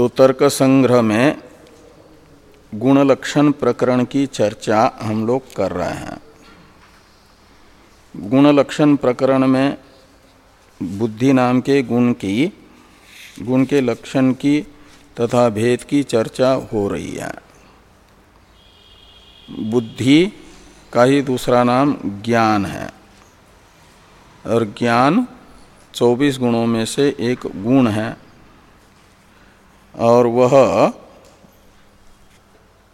तो तर्क संग्रह में गुण लक्षण प्रकरण की चर्चा हम लोग कर रहे हैं। गुण लक्षण प्रकरण में बुद्धि नाम के गुण की, गुण के लक्षण की तथा भेद की चर्चा हो रही है। बुद्धि का ही दूसरा नाम ज्ञान है। और ज्ञान 24 गुणों में से एक गुण है। और वह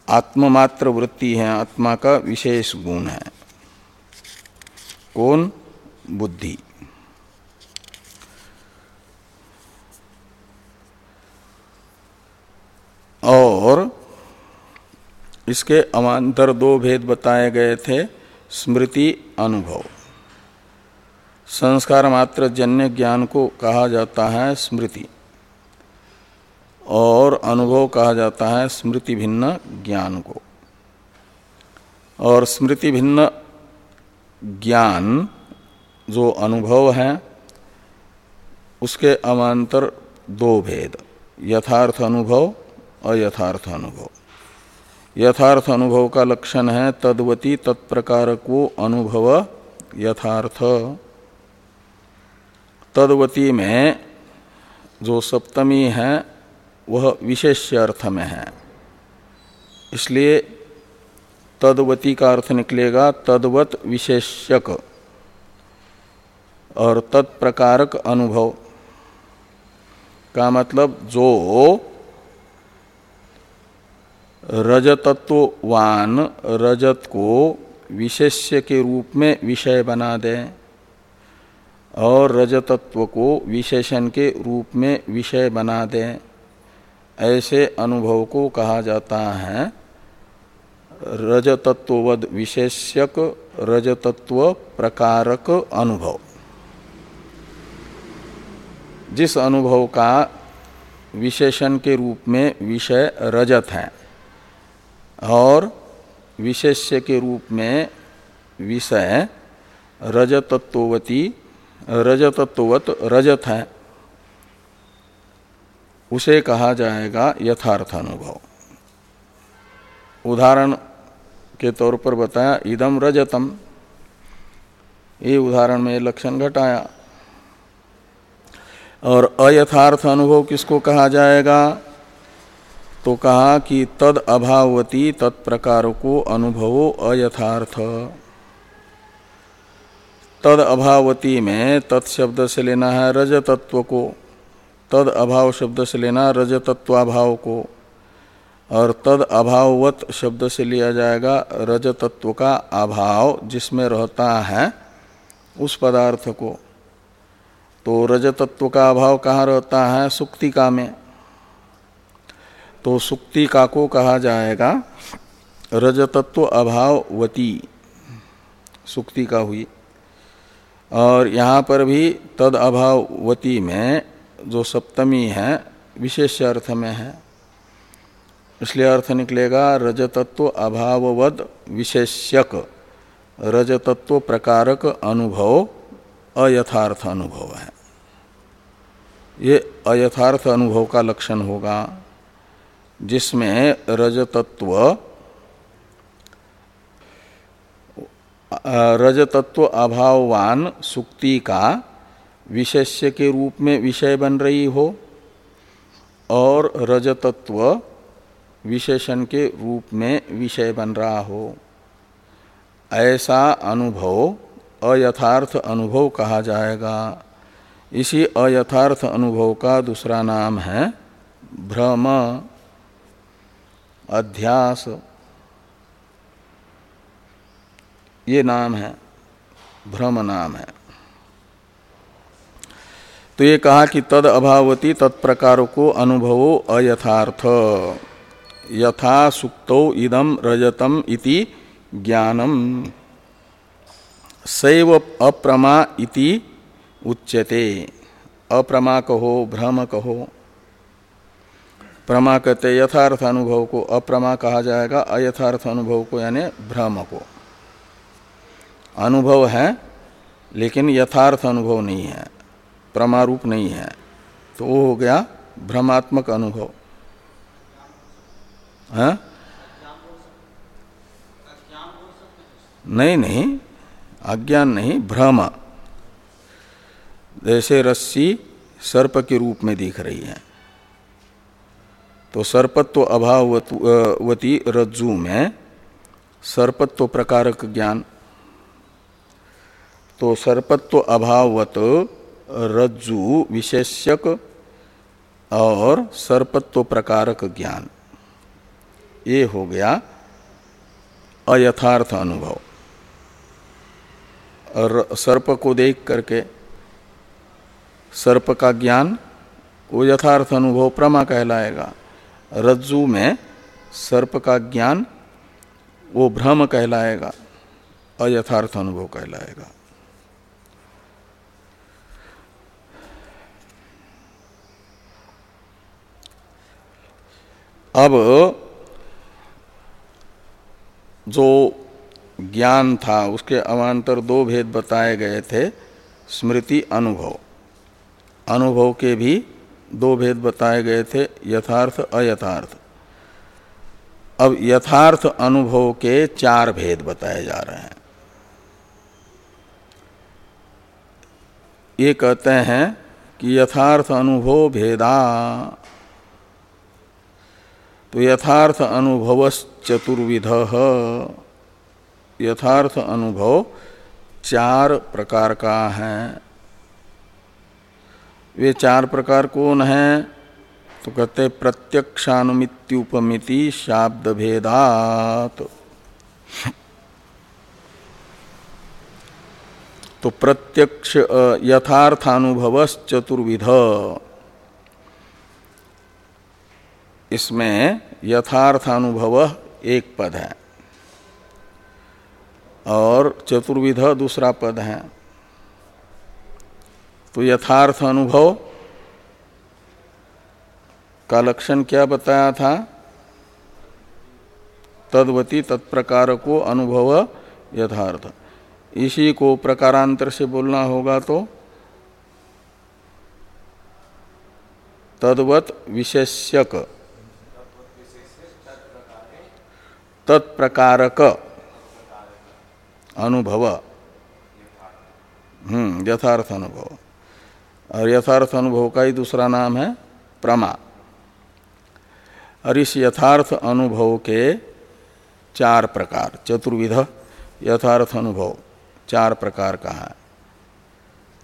आत्ममात्र वृत्ति है, आत्मा का विशेष गुण है। कौन? बुद्धि। और इसके अमांतर दो भेद बताए गए थे, स्मृति अनुभव। संस्कार मात्र जन्य ज्ञान को कहा जाता है स्मृति। और अनुभव कहा जाता है स्मृति भिन्न ज्ञान को। और स्मृति भिन्न ज्ञान जो अनुभव है, उसके अमांतर दो भेद, यथार्थ अनुभव और यथार्थ अनुभव। यथार्थ अनुभव का लक्षण है तद्वती तत्प्रकार को अनुभव यथार्थ। तद्वती में जो सप्तमी है वह विशेष अर्थ में है। इसलिए तद्वती का अर्थ निकलेगा, तद्वत विशेष्यक और तत्प्रकारक अनुभव। का मतलब जो रजतत्ववान रजत को विशेष्य के रूप में विषय बना दें और रजतत्व को विशेषण के रूप में विषय बना दें। ऐसे अनुभव को कहा जाता है। रजतत्ववद विशेष्यक, रजतत्व प्रकारक अनुभव। जिस अनुभव का विशेषण के रूप में विषय रजत है और विशेष्य के रूप में विषय रजतत्वती रजतत्वत रजत है उसे कहा जाएगा यथार्थ अनुभव उदाहरण के तौर पर बताया इदम रजतम। ये उदाहरण में लक्षण घटाया। और अयथार्थ अनुभव किसको कहा जाएगा? तो कहा कि तद अभावती तत्प्रकार को अनुभवो अयथार्थ। तद अभावती में तत्शब्द से लेना है रजतत्व को तद अभाव शब्द से लेना रजतत्वाभाव को, और तद अभाववत शब्द से लिया जाएगा रजतत्व का अभाव, जिसमें रहता है उस पदार्थ को। तो रजतत्व का अभाव कहाँ रहता है? सुक्तिका में। तो सुक्तिका को कहा जाएगा? रजतत्व अभाववती सुक्तिका हुई। और यहाँ पर भी तद अभाववती में जो सप्तमी है, विशेष अर्थ में है, इसलिए अर्थ निकलेगा रजतत्व अभाववद विशेष्यक। रजतत्व प्रकारक अनुभव, अयथार्थ अनुभव है। ये अयथार्थ अनुभव का लक्षण होगा, जिसमें रजतत्व रजतत्व अभाववान सुक्ति का विशेष्य के रूप में विषय बन रही हो और रजतत्व विशेषण के रूप में विषय बन रहा हो। ऐसा अनुभव अयथार्थ अनुभव कहा जाएगा। इसी अयथार्थ अनुभव का दूसरा नाम है भ्रम। अध्यास। ये नाम है, भ्रम नाम है। तो ये कहा कि तद अभावती तत्प्रकार को अनुभवो अयथार्थ। यथा सुक्तो इदम रजतम इति ज्ञानम। सैव अप्रमा इति उच्यते। अप्रमा कहो, भ्रम कहो। प्रमा कहते यथार्थ अनुभव को, अप्रमा कहा जाएगा, अयथार्थ अनुभव को, यानी भ्रम को। अनुभव है, लेकिन यथार्थ अनुभव नहीं है। प्रमारूप नहीं है तो वो हो गया भ्रमात्मक अनुभव। है? नहीं नहीं, अज्ञान नहीं भ्रम जैसे रस्सी सर्प के रूप में दिख रही है। तो सर्पत्व अभाववती रज्जु में सर्पत्व प्रकारक ज्ञान। तो सर्पत्व अभाववत रज्जु विशेष्यक और सर्पत्व प्रकारक ज्ञान। ये हो गया अयथार्थ अनुभव। और सर्प को देख करके सर्प का ज्ञान वो यथार्थ अनुभव प्रमा कहलाएगा। रज्जु में सर्प का ज्ञान वो भ्रम कहलाएगा, अयथार्थ अनुभव कहलाएगा। अब जो ज्ञान था, उसके अवान्तर दो भेद बताए गए थे, स्मृति अनुभव। अनुभव के भी दो भेद बताए गए थे, यथार्थ, अयथार्थ। अब यथार्थ अनुभव के चार भेद बताए जा रहे हैं। ये कहते हैं कि यथार्थ अनुभव भेदा तो यथार्थ अनुभव चतुर्विध यथार्थ अनुभव चार प्रकार का है। वे चार प्रकार कौन है? तो कहते प्रत्यक्षानुमित्युपमिति शाब्द भेदात तो प्रत्यक्ष यथार्थानुभव चतुर्विध इसमें यथार्थानुभव एक पद है। और चतुर्विध दूसरा पद है। तो यथार्थ अनुभव का लक्षण क्या बताया था? तदवती तत्प्रकार को अनुभव यथार्थ। इसी को प्रकारांतर से बोलना होगा तो तद्वत विशेष्यक। तत्प्रकारक अनुभव। हम्म यथार्थ अनुभव। और यथार्थ अनुभव का ही दूसरा नाम है प्रमा। और इस यथार्थ अनुभव के चार प्रकार, चतुर्विध यथार्थ अनुभव, चार प्रकार का है।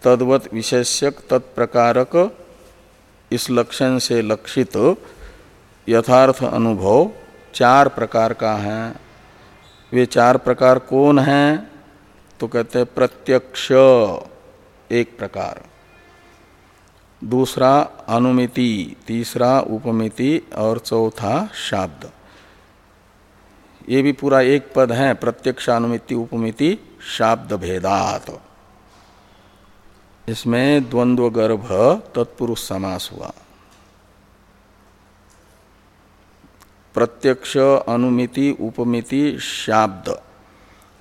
तद्वत विशेष्यक, तत्प्रकारक, इस लक्षण से लक्षित यथार्थ अनुभव चार प्रकार का है। वे चार प्रकार कौन हैं? तो कहते हैं प्रत्यक्ष, एक प्रकार। दूसरा अनुमिति, तीसरा उपमिति, और चौथा शाब्द। ये भी पूरा एक पद है, प्रत्यक्ष, अनुमिति, उपमिति शाब्द भेदात इसमें द्वंद्व गर्भ तत्पुरुष समास हुआ। प्रत्यक्ष, अनुमिति, उपमिति, शाब्द।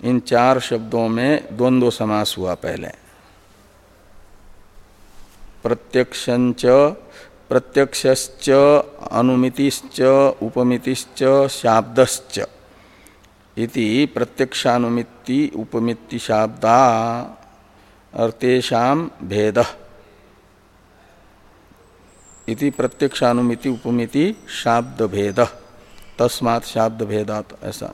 इन चार शब्दों में द्वंद्व समास हुआ पहले। प्रत्यक्षंच, प्रत्यक्षश्च, अनुमितिश्च, उपमितिश्च, शाब्दश्च। इति प्रत्यक्षानुमिति उपमिति शाब्दा और भेद। इति प्रत्यक्षानुमिति, उपमिति शाब्द भेद तस्मात् शाब्द भेदात, ऐसा।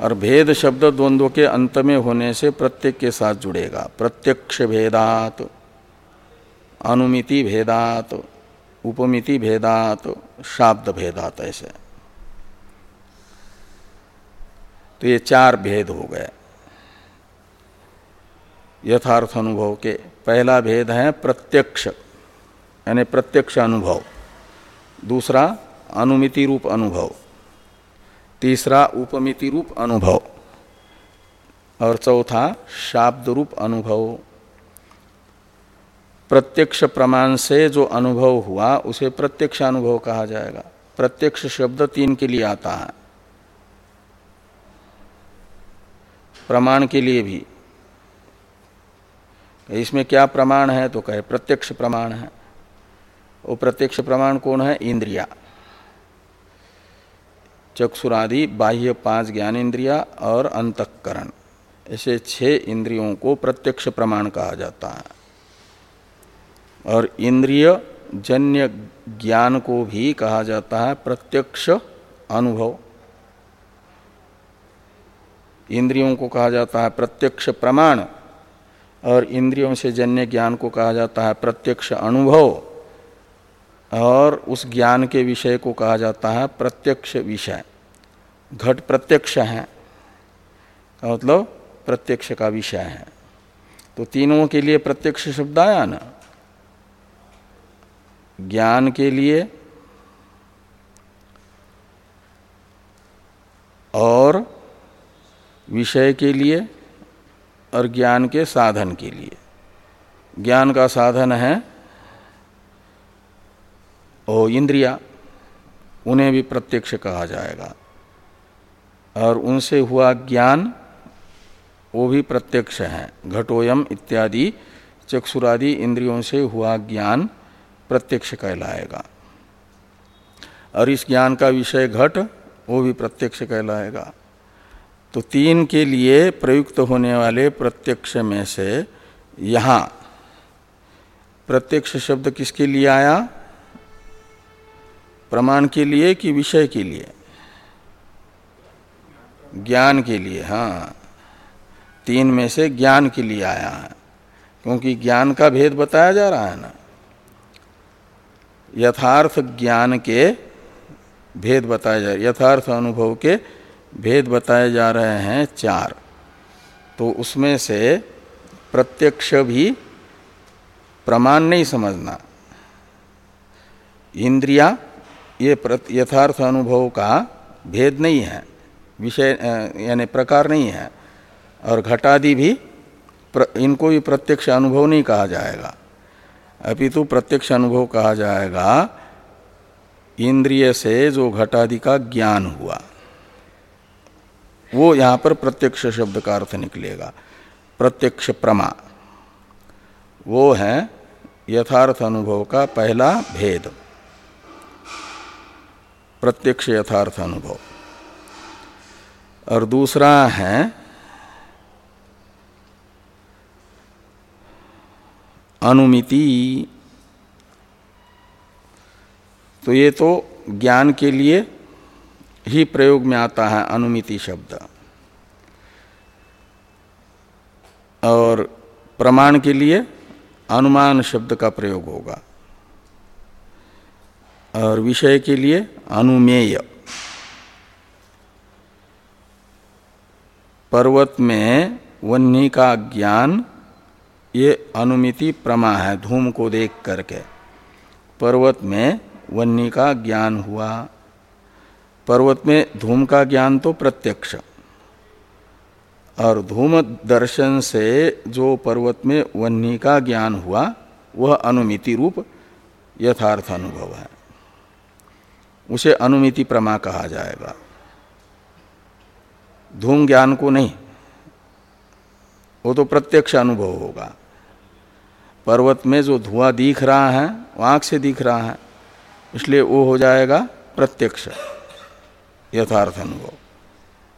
और भेद शब्द द्वंद्व के अंत में होने से प्रत्येक के साथ जुड़ेगा। प्रत्यक्ष भेदात, अनुमिति भेदात, उपमिति भेदात, शाब्द भेदात, ऐसे। तो ये चार भेद हो गए। यथार्थ अनुभव के पहला भेद है प्रत्यक्ष, यानी प्रत्यक्ष अनुभव। दूसरा अनुमिति रूप अनुभव। तीसरा उपमिति रूप अनुभव। और चौथा शाब्द रूप अनुभव। प्रत्यक्ष प्रमाण से जो अनुभव हुआ, उसे प्रत्यक्ष अनुभव कहा जाएगा। प्रत्यक्ष शब्द तीन के लिए आता है। प्रमाण के लिए भी। इसमें क्या प्रमाण है? तो कहे, प्रत्यक्ष प्रमाण है। वो प्रत्यक्ष प्रमाण कौन है? इंद्रिया। चक्षुरादि, बाह्य पाँच ज्ञान इंद्रिया और अंतकरण। ऐसे छह इंद्रियों को प्रत्यक्ष प्रमाण कहा जाता है। और इंद्रिय जन्य ज्ञान को भी कहा जाता है प्रत्यक्ष अनुभव। इंद्रियों को कहा जाता है प्रत्यक्ष प्रमाण और इंद्रियों से जन्य ज्ञान को कहा जाता है प्रत्यक्ष अनुभव। और उस ज्ञान के विषय को कहा जाता है प्रत्यक्ष विषय। घट प्रत्यक्ष है मतलब प्रत्यक्ष का विषय है। तो तीनों के लिए प्रत्यक्ष शब्द आया ना? ज्ञान के लिए और विषय के लिए और ज्ञान के साधन के लिए। ज्ञान का साधन है ओ इंद्रिया, उन्हें भी प्रत्यक्ष कहा जाएगा। और उनसे हुआ ज्ञान, वो भी प्रत्यक्ष है। घटोयम इत्यादि चक्षुरादि इंद्रियों से हुआ ज्ञान प्रत्यक्ष कहलाएगा। और इस ज्ञान का विषय घट, वो भी प्रत्यक्ष कहलाएगा। तो तीन के लिए प्रयुक्त होने वाले प्रत्यक्ष में से यहाँ, प्रत्यक्ष शब्द किसके लिए आया? प्रमाण के लिए कि विषय के लिए? ज्ञान के लिए हाँ। तीन में से ज्ञान के लिए आया है, क्योंकि ज्ञान का भेद बताया जा रहा है ना। यथार्थ ज्ञान के भेद बताए जा, यथार्थ अनुभव के भेद बताए जा रहे हैं चार। तो उसमें से प्रत्यक्ष भी प्रमाण नहीं समझना। इंद्रिया ये यथार्थ अनुभव का भेद नहीं है विषय यानी प्रकार नहीं है और घटादि भी प्र, इनको भी प्रत्यक्ष अनुभव नहीं कहा जाएगा। अपितु प्रत्यक्ष अनुभव कहा जाएगा इंद्रिय से जो घटादि का ज्ञान हुआ वो यहाँ पर प्रत्यक्ष शब्द का अर्थ निकलेगा। प्रत्यक्ष प्रमा वो है यथार्थ अनुभव का पहला भेद। प्रत्यक्ष यथार्थ अनुभव। और दूसरा है, अनुमिति। तो ये तो ज्ञान के लिए ही प्रयोग में आता है, अनुमिति शब्द। और प्रमाण के लिए अनुमान शब्द का प्रयोग होगा। और विषय के लिए अनुमेय। पर्वत में वन्नी का ज्ञान ये अनुमिति प्रमा है, धूम को देख करके। पर्वत में वन्नी का ज्ञान हुआ। पर्वत में धूम का ज्ञान तो प्रत्यक्ष। और धूम दर्शन से जो पर्वत में वन्नी का ज्ञान हुआ, वह अनुमिति रूप यथार्थ अनुभव है। उसे अनुमिति प्रमा कहा जाएगा। धूम ज्ञान को नहीं वो तो प्रत्यक्ष अनुभव होगा। पर्वत में जो धुआँ दिख रहा है वो आँख से दिख रहा है इसलिए वो हो जाएगा प्रत्यक्ष यथार्थ अनुभव।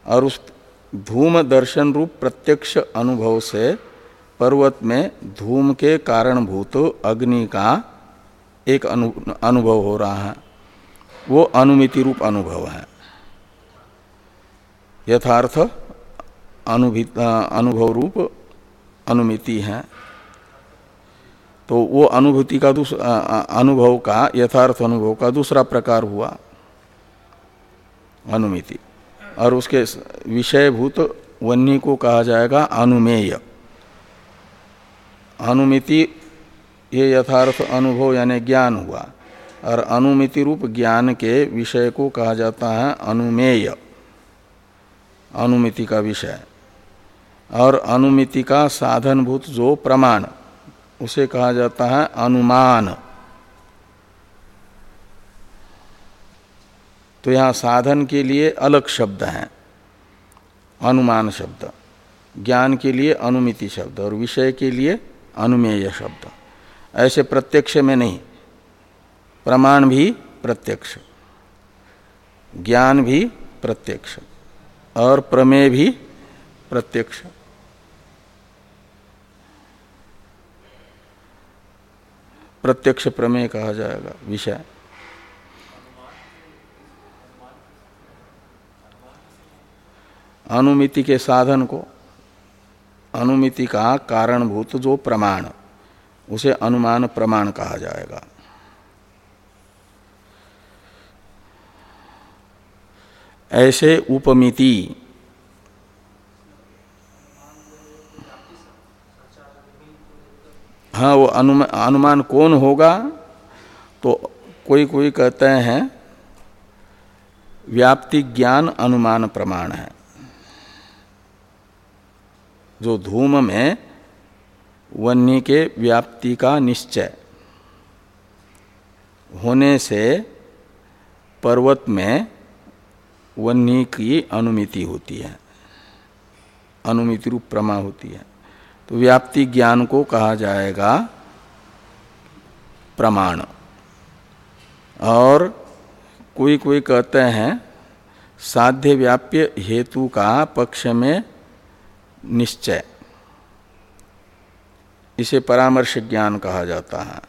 और उस धूम दर्शन रूप प्रत्यक्ष अनुभव से पर्वत में धूम के कारणभूत अग्नि का एक अनु, अनुभव हो रहा है। वो अनुमिति रूप अनुभव है। यथार्थ अनुभव रूप अनुमिति है। तो वो अनुभूति का दूसरा अनुभव का, यथार्थ अनुभव का दूसरा प्रकार हुआ अनुमिति। और उसके विषयभूत वन्य को कहा जाएगा अनुमेय। अनुमिति ये यथार्थ अनुभव यानी ज्ञान हुआ। और अनुमिति रूप ज्ञान के विषय को कहा जाता है अनुमेय। अनुमिति का विषय। और अनुमिति का साधनभूत जो प्रमाण, उसे कहा जाता है अनुमान। तो यहाँ साधन के लिए अलग शब्द हैं। अनुमान शब्द। ज्ञान के लिए अनुमिति शब्द और विषय के लिए अनुमेय शब्द। ऐसे प्रत्यक्ष में नहीं। प्रमाण भी प्रत्यक्ष, ज्ञान भी प्रत्यक्ष और प्रमेय भी प्रत्यक्ष। प्रत्यक्ष प्रमेय कहा जाएगा, विषय। अनुमिति के साधन को, अनुमिति का कारणभूत जो प्रमाण, उसे अनुमान प्रमाण कहा जाएगा। ऐसे उपमिति। हाँ वो अनुमान, अनुमान कौन होगा? तो कोई कोई कहते हैं व्याप्ति ज्ञान अनुमान प्रमाण है। जो धूम में वन्य के व्याप्ति का निश्चय होने से पर्वत में वन्य की अनुमिति होती है। अनुमिति रूप प्रमा होती है। तो व्याप्ति ज्ञान को कहा जाएगा प्रमाण। और कोई कोई कहते हैं, साध्य व्याप्य हेतु का पक्ष में निश्चय। इसे परामर्श ज्ञान कहा जाता है।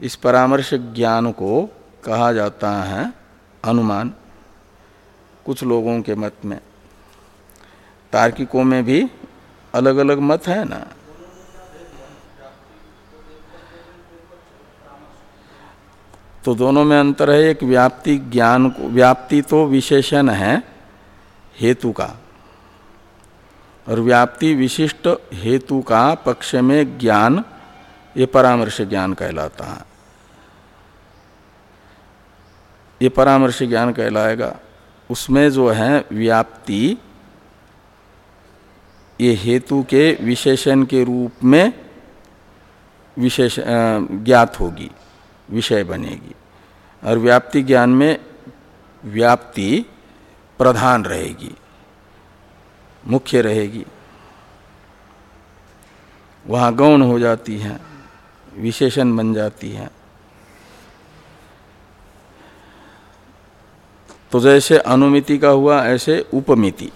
इस परामर्श ज्ञान को कहा जाता है अनुमान। कुछ लोगों के मत में। तार्किकों में भी अलग अलग मत है ना। तो दोनों में अंतर है, एक व्याप्ति ज्ञान को, व्याप्ति तो विशेषण है, हेतु का। और व्याप्ति विशिष्ट हेतु का पक्ष में ज्ञान, ये परामर्श ज्ञान कहलाता है। ये परामर्श ज्ञान कहलाएगा। उसमें जो है व्याप्ति, ये हेतु के विशेषण के रूप में विशेष ज्ञात होगी, विषय बनेगी। और व्याप्ति ज्ञान में व्याप्ति प्रधान रहेगी, मुख्य रहेगी। वहाँ गौण हो जाती है, विशेषण बन जाती है। तो जैसे अनुमिति का हुआ, ऐसे उपमिति।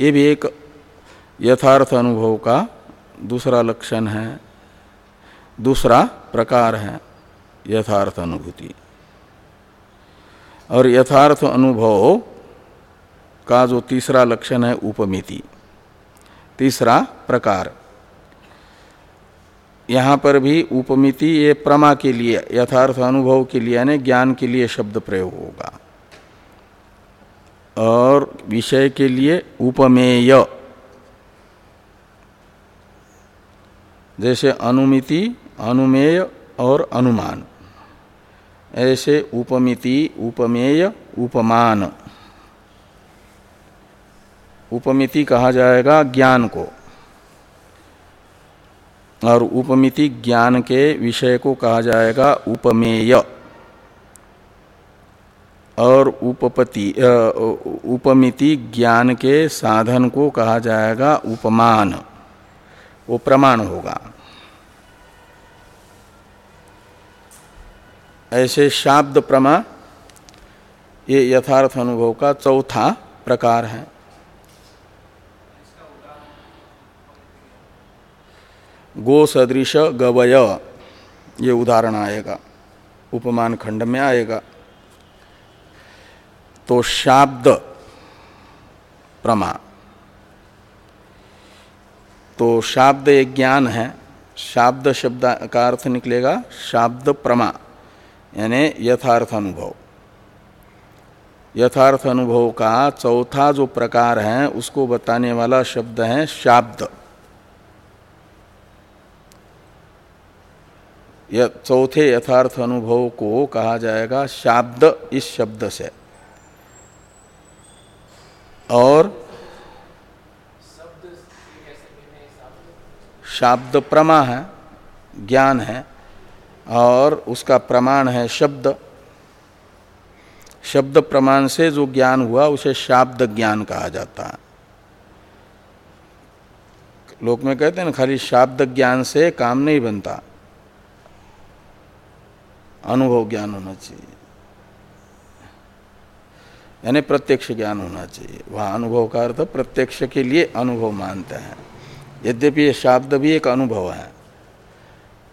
ये भी एक यथार्थ अनुभव का दूसरा लक्षण है, दूसरा प्रकार है यथार्थ अनुभूति। और यथार्थ अनुभव का जो तीसरा लक्षण है उपमिति, तीसरा प्रकार। यहाँ पर भी उपमिति ये प्रमा के लिए, यथार्थ अनुभव के लिए यानी ज्ञान के लिए शब्द प्रयोग होगा। और विषय के लिए उपमेय। जैसे अनुमिति, अनुमेय और अनुमान। ऐसे उपमिति, उपमेय, उपमान। उपमिति कहा जाएगा ज्ञान को। और उपमिति ज्ञान के विषय को कहा जाएगा उपमेय। और उपपति उपमिति ज्ञान के साधन को कहा जाएगा उपमान। वो प्रमाण होगा। ऐसे शाब्द प्रमा, ये यथार्थ अनुभव का चौथा प्रकार है। गो सदृश गवय, ये उदाहरण आएगा। उपमान खंड में आएगा। तो शाब्द प्रमा। तो शाब्द एक ज्ञान है। शाब्द शब्द का अर्थ निकलेगा शाब्द प्रमा, यानी यथार्थ अनुभव। यथार्थ अनुभव का चौथा जो प्रकार है, उसको बताने वाला शब्द है शाब्द। चौथे यथार्थ अनुभव को कहा जाएगा शाब्द इस शब्द से। और शाब्द प्रमा है, ज्ञान है, और उसका प्रमाण है शब्द। शब्द प्रमाण से जो ज्ञान हुआ, उसे शाब्द ज्ञान कहा जाता है। लोक में कहते हैं ना, खाली शाब्द ज्ञान से काम नहीं बनता। अनुभव ज्ञान होना चाहिए। यानी प्रत्यक्ष ज्ञान होना चाहिए। वहाँ अनुभव का अर्थ प्रत्यक्ष के लिए अनुभव मानते हैं। यद्यपि ये शब्द भी एक अनुभव है।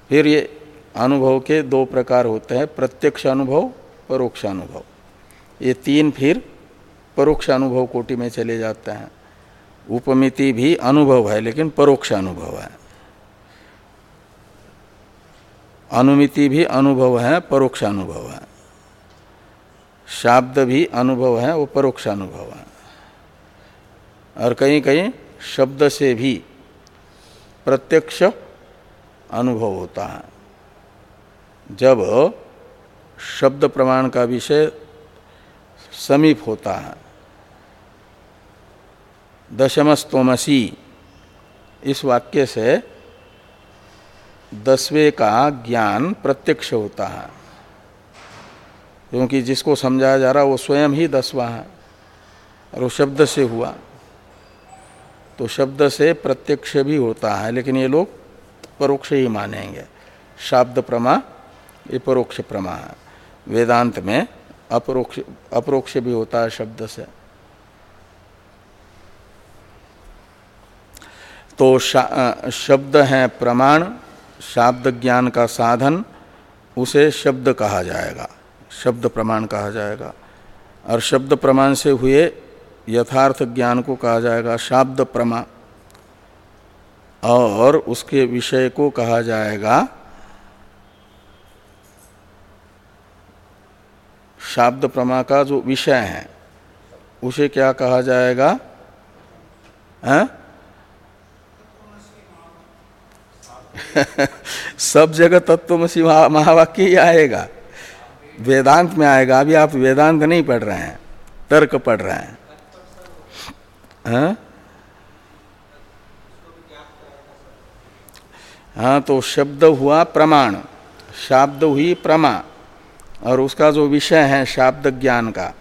फिर ये अनुभव के दो प्रकार होते हैं, प्रत्यक्ष अनुभव, परोक्ष अनुभव। ये तीन फिर परोक्ष अनुभव कोटि में चले जाते हैं। उपमिति भी अनुभव है, लेकिन परोक्ष अनुभव है। अनुमिति भी अनुभव है, परोक्ष अनुभव है। शाब्द भी अनुभव है, वो परोक्ष अनुभव है। और कहीं कहीं शब्द से भी प्रत्यक्ष अनुभव होता है। जब शब्द प्रमाण का विषय समीप होता है, दशमस्तोमसी इस वाक्य से दसवें का ज्ञान प्रत्यक्ष होता है। क्योंकि जिसको समझाया जा रहा वो स्वयं ही दसवा है। और वो शब्द से हुआ। तो शब्द से प्रत्यक्ष भी होता है, लेकिन ये लोग परोक्ष ही मानेंगे। शाब्द प्रमा, ये परोक्ष प्रमा है। वेदांत में अपरोक्ष अपरोक्ष भी होता है शब्द से। तो शब्द है प्रमाण, शाब्द ज्ञान का साधन, उसे शब्द कहा जाएगा। शब्द प्रमाण कहा जाएगा। और शब्द प्रमाण से हुए यथार्थ ज्ञान को कहा जाएगा, शाब्द प्रमा। और उसके विषय को कहा जाएगा, शाब्द प्रमा का जो विषय है, उसे क्या कहा जाएगा? है? सब जगह तत्व तत्वमसी महावाक्य ही आएगा। वेदांत में आएगा अभी आप वेदांत नहीं पढ़ रहे हैं तर्क पढ़ रहे हैं। हाँ, हाँ तो शब्द हुआ प्रमाण शाब्द हुई प्रमा और उसका जो विषय है शाब्द ज्ञान का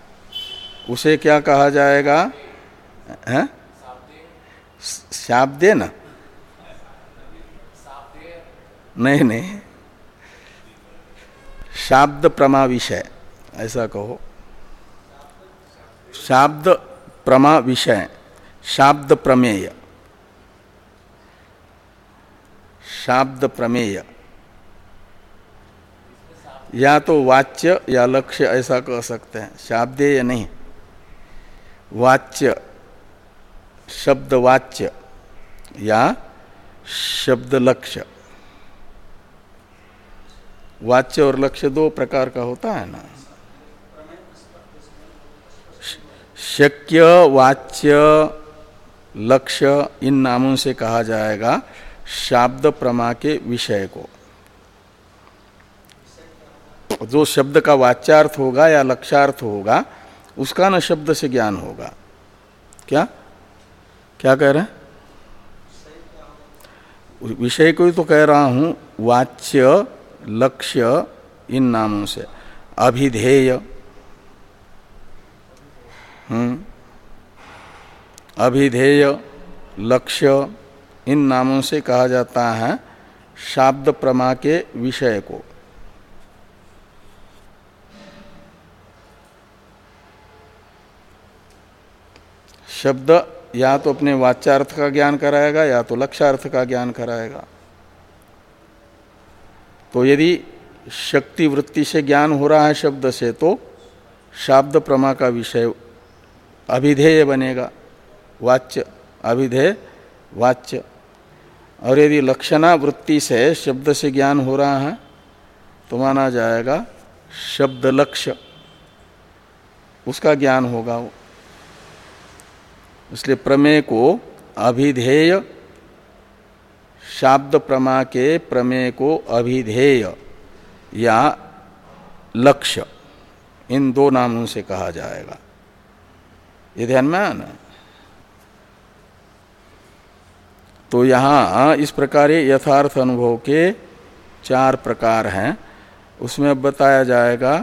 उसे क्या कहा जाएगा? है? शाब्दे ना। नहीं नहीं। शाब्द प्रमा विषय ऐसा कहो। शाब्द प्रमा विषय शाब्द प्रमेय शाब्द प्रमेय या तो वाच्य या लक्ष्य, ऐसा कह सकते हैं। शाब्देय नहीं। वाच्य शब्द वाच्य या शब्द लक्ष्य वाच्य और लक्ष्य दो प्रकार का होता है ना। शक्य, वाच्य, लक्ष्य इन नामों से कहा जाएगा शाब्द प्रमा के विषय को। जो शब्द का वाच्यार्थ होगा या लक्ष्यार्थ होगा, उसका न शब्द से ज्ञान होगा। क्या? क्या कह रहे हैं? विषय को ही तो कह रहा हूँ, वाच्य लक्ष्य इन नामों से। अभिधेय। हम्म। अभिधेय, लक्ष्य इन नामों से कहा जाता है शाब्द प्रमा के विषय को। शब्द या तो अपने वाच्यार्थ का ज्ञान कराएगा या तो लक्ष्यार्थ का ज्ञान कराएगा। तो यदि शक्ति वृत्ति से ज्ञान हो रहा है शब्द से तो शाब्द प्रमा का विषय अभिधेय बनेगा। वाच्य, अभिधेय, वाच्य। और यदि लक्षणा वृत्ति से शब्द से ज्ञान हो रहा है तो माना जाएगा शब्द लक्ष्य। उसका ज्ञान होगा वो। इसलिए प्रमेय को अभिधेय शाब्द प्रमा के प्रमेय को अभिधेय, या लक्ष्य। इन दो नामों से कहा जाएगा। ये ध्यान में आना। तो यहाँ इस प्रकार यथार्थ अनुभव के चार प्रकार हैं। उसमें अब बताया जाएगा,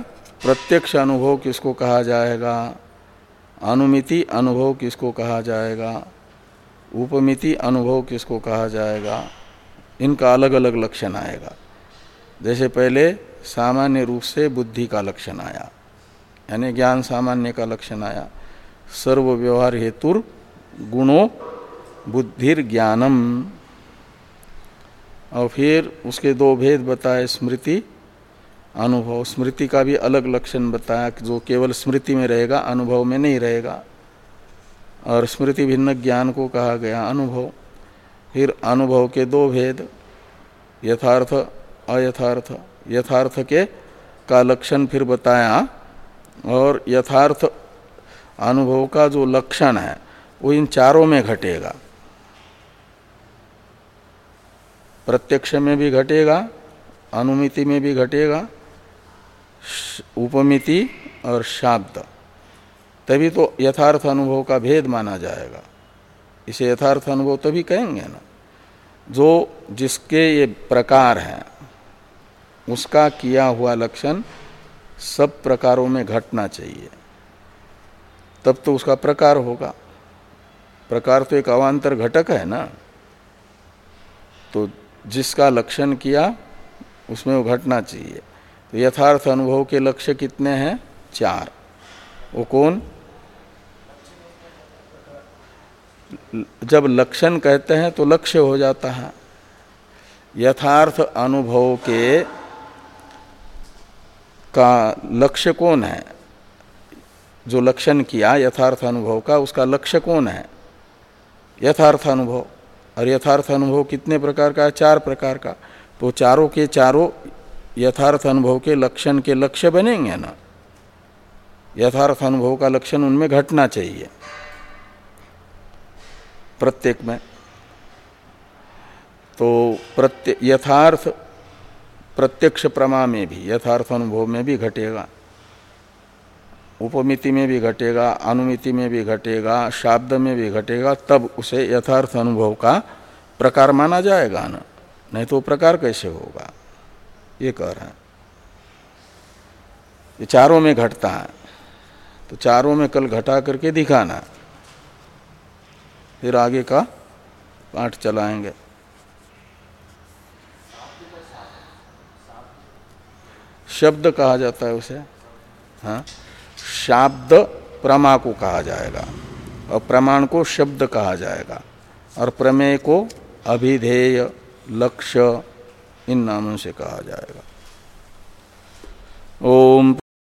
प्रत्यक्ष अनुभव किसको कहा जाएगा, अनुमिति अनुभव किसको कहा जाएगा, उपमिति अनुभव किसको कहा जाएगा इनका अलग अलग लक्षण आएगा। जैसे पहले सामान्य रूप से बुद्धि का लक्षण आया, यानी ज्ञान सामान्य का लक्षण आया। सर्व व्यवहार हेतुर गुणों बुद्धिर ज्ञानम। और फिर उसके दो भेद बताए, स्मृति, अनुभव। स्मृति का भी अलग लक्षण बताया जो केवल स्मृति में रहेगा, अनुभव में नहीं रहेगा। और स्मृति भिन्न ज्ञान को कहा गया, अनुभव। फिर अनुभव के दो भेद, यथार्थ, अयथार्थ। यथार्थ के का लक्षण फिर बताया, और यथार्थ अनुभव का जो लक्षण है, वो इन चारों में घटेगा। प्रत्यक्ष में भी घटेगा, अनुमिति में भी घटेगा उपमिति और शाब्द। तभी तो यथार्थ अनुभव का भेद माना जाएगा। इसे यथार्थ अनुभव तभी कहेंगे ना। जो जिसके ये प्रकार हैं, उसका किया हुआ लक्षण सब प्रकारों में घटना चाहिए। तब तो उसका प्रकार होगा। प्रकार तो एक अवान्तर घटक है ना। तो जिसका लक्षण किया, उसमें वो घटना चाहिए। तो यथार्थ अनुभव के लक्ष्य कितने हैं? चार। वो कौन? जब लक्षण कहते हैं तो लक्ष्य हो जाता है। यथार्थ अनुभव के का लक्ष्य कौन है? जो लक्षण किया यथार्थ अनुभव का, उसका लक्ष्य कौन है? यथार्थ अनुभव। और यथार्थ अनुभव कितने प्रकार का चार प्रकार का। तो चारों के चारों यथार्थ अनुभव के लक्षण के लक्ष्य बनेंगे ना। यथार्थ अनुभव का लक्षण उनमें घटना चाहिए। प्रत्येक में। तो प्रत्य, यथार्थ प्रत्यक्ष प्रमा में भी, यथार्थ अनुभव में भी घटेगा। उपमिति में भी घटेगा, अनुमिति में भी घटेगा, शाब्द में भी घटेगा, तब उसे यथार्थ अनुभव का प्रकार माना जाएगा ना। नहीं तो प्रकार कैसे होगा? ये कह रहे हैं। ये चारों में घटता है। तो चारों में कल घटा करके दिखाना। फिर आगे का पाठ चलाएँगे। शब्द कहा जाता है उसे? हाँ? शाब्द प्रमा को कहा जाएगा और प्रमाण को शब्द कहा जाएगा और प्रमेय को अभिधेय, लक्ष्य इन नामों से कहा जाएगा। ओम